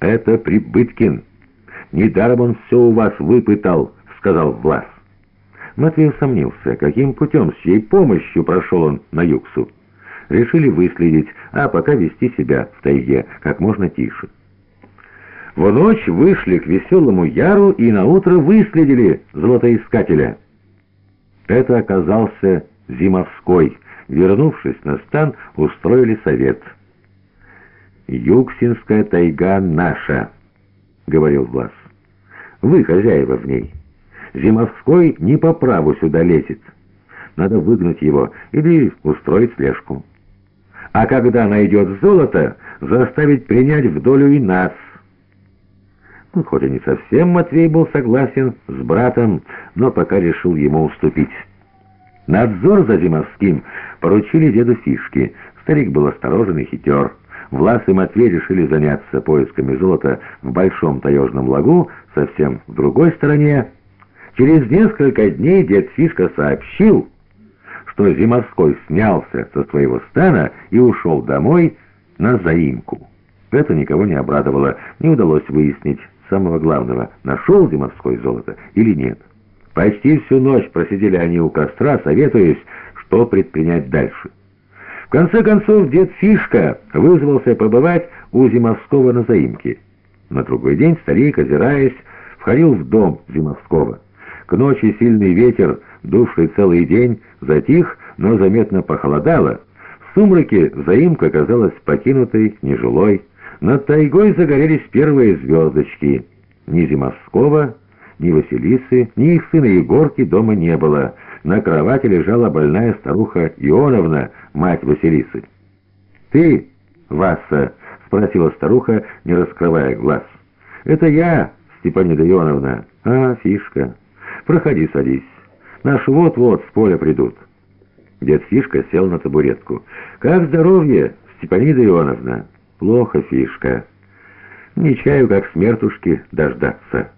«Это Прибыткин. Недаром он все у вас выпытал», — сказал Влас. Матвей усомнился, каким путем, с чьей помощью прошел он на Юксу. Решили выследить, а пока вести себя в тайге как можно тише. В ночь вышли к веселому Яру и наутро выследили золотоискателя. Это оказался Зимовской. Вернувшись на стан, устроили совет. «Юксинская тайга наша», — говорил Влас. «Вы хозяева в ней. Зимовской не по праву сюда лезет. Надо выгнать его или устроить слежку. А когда найдет золото, заставить принять в долю и нас». Ну, хоть и не совсем Матвей был согласен с братом, но пока решил ему уступить. Надзор за Зимовским поручили деду Фишки. Старик был осторожен и хитер. Влас и Матвей решили заняться поисками золота в Большом Таежном лагу, совсем в другой стороне. Через несколько дней дед Фишка сообщил, что Зимовской снялся со своего стана и ушел домой на заимку. Это никого не обрадовало, не удалось выяснить самого главного, нашел Зимовской золото или нет. Почти всю ночь просидели они у костра, советуясь, что предпринять дальше. В конце концов, дед Фишка вызвался побывать у Зимовского на заимке. На другой день старик, озираясь, входил в дом Зимовского. К ночи сильный ветер, дувший целый день, затих, но заметно похолодало. В сумраке заимка оказалась покинутой, нежилой. Над тайгой загорелись первые звездочки. Ни Зимовского, ни Василисы, ни их сына Егорки дома не было. На кровати лежала больная старуха Ионовна, мать Василисы. «Ты, Васа?» — спросила старуха, не раскрывая глаз. «Это я, Степанида Ионовна. А, Фишка. Проходи, садись. Наши вот-вот с поля придут». Дед Фишка сел на табуретку. «Как здоровье, Степанида Ионовна?» «Плохо, Фишка. Не чаю, как смертушки, дождаться».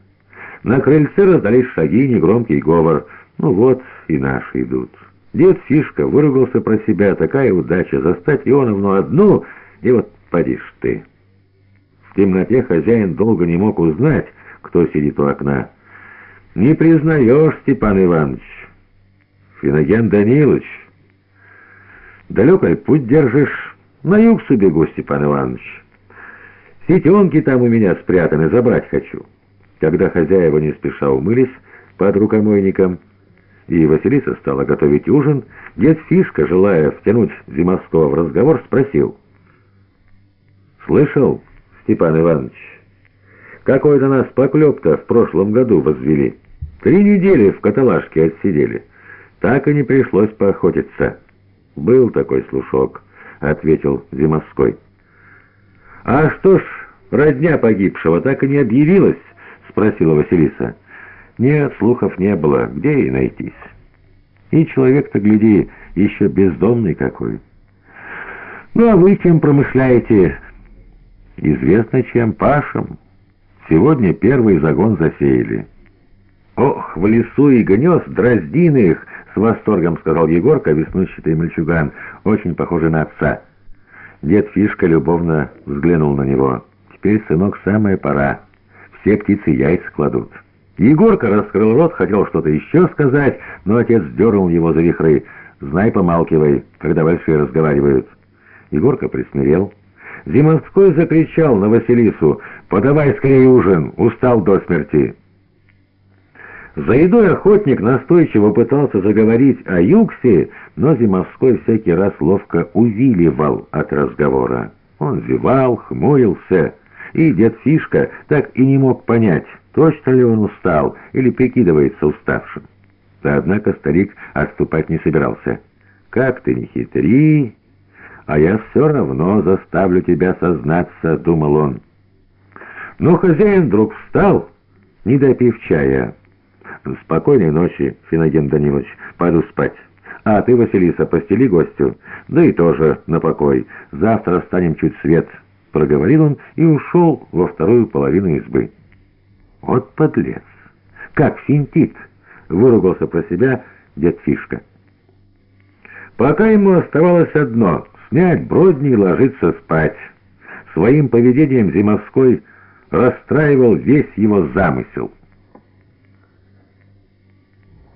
На крыльце раздались шаги, негромкий говор. Ну вот и наши идут. Дед Фишка выругался про себя. Такая удача застать Ионовну одну, и вот подишь ты. В темноте хозяин долго не мог узнать, кто сидит у окна. «Не признаешь, Степан Иванович?» «Финоген Данилович?» «Далекой путь держишь?» «На юг бегу, Степан Иванович. Сетенки там у меня спрятаны, забрать хочу». Когда хозяева не спеша умылись под рукомойником, и Василиса стала готовить ужин, дед Фишка, желая втянуть Зимовского в разговор, спросил. «Слышал, Степан Иванович, какой-то нас поклеп-то в прошлом году возвели. Три недели в каталажке отсидели. Так и не пришлось поохотиться». «Был такой слушок», — ответил Зимовской. «А что ж, родня погибшего так и не объявилась?» — спросила Василиса. «Нет, слухов не было. Где ей найтись?» «И человек-то, гляди, еще бездомный какой». «Ну, а вы чем промышляете?» «Известно чем, пашем. Сегодня первый загон засеяли». «Ох, в лесу и гнезд, дроздины их!» — с восторгом сказал Егорка, веснущатый мальчуган, очень похожий на отца. Дед Фишка любовно взглянул на него. «Теперь, сынок, самая пора» все птицы яйца кладут. Егорка раскрыл рот, хотел что-то еще сказать, но отец дернул его за вихры. «Знай, помалкивай, когда большие разговаривают». Егорка присмирел. Зимовской закричал на Василису «Подавай скорее ужин, устал до смерти». За едой охотник настойчиво пытался заговорить о Юксе, но Зимовской всякий раз ловко увиливал от разговора. Он зевал, хмурился и дед Фишка так и не мог понять, точно ли он устал или прикидывается уставшим. Да однако старик отступать не собирался. «Как ты не хитри, а я все равно заставлю тебя сознаться», — думал он. Но хозяин вдруг встал, не допив чая. «Спокойной ночи, Финоген Данилович, пойду спать. А ты, Василиса, постели гостю, да и тоже на покой. Завтра станем чуть свет». — проговорил он и ушел во вторую половину избы. «Вот подлец! Как финтит!» — выругался про себя дед Фишка. Пока ему оставалось одно — снять бродни и ложиться спать. Своим поведением Зимовской расстраивал весь его замысел.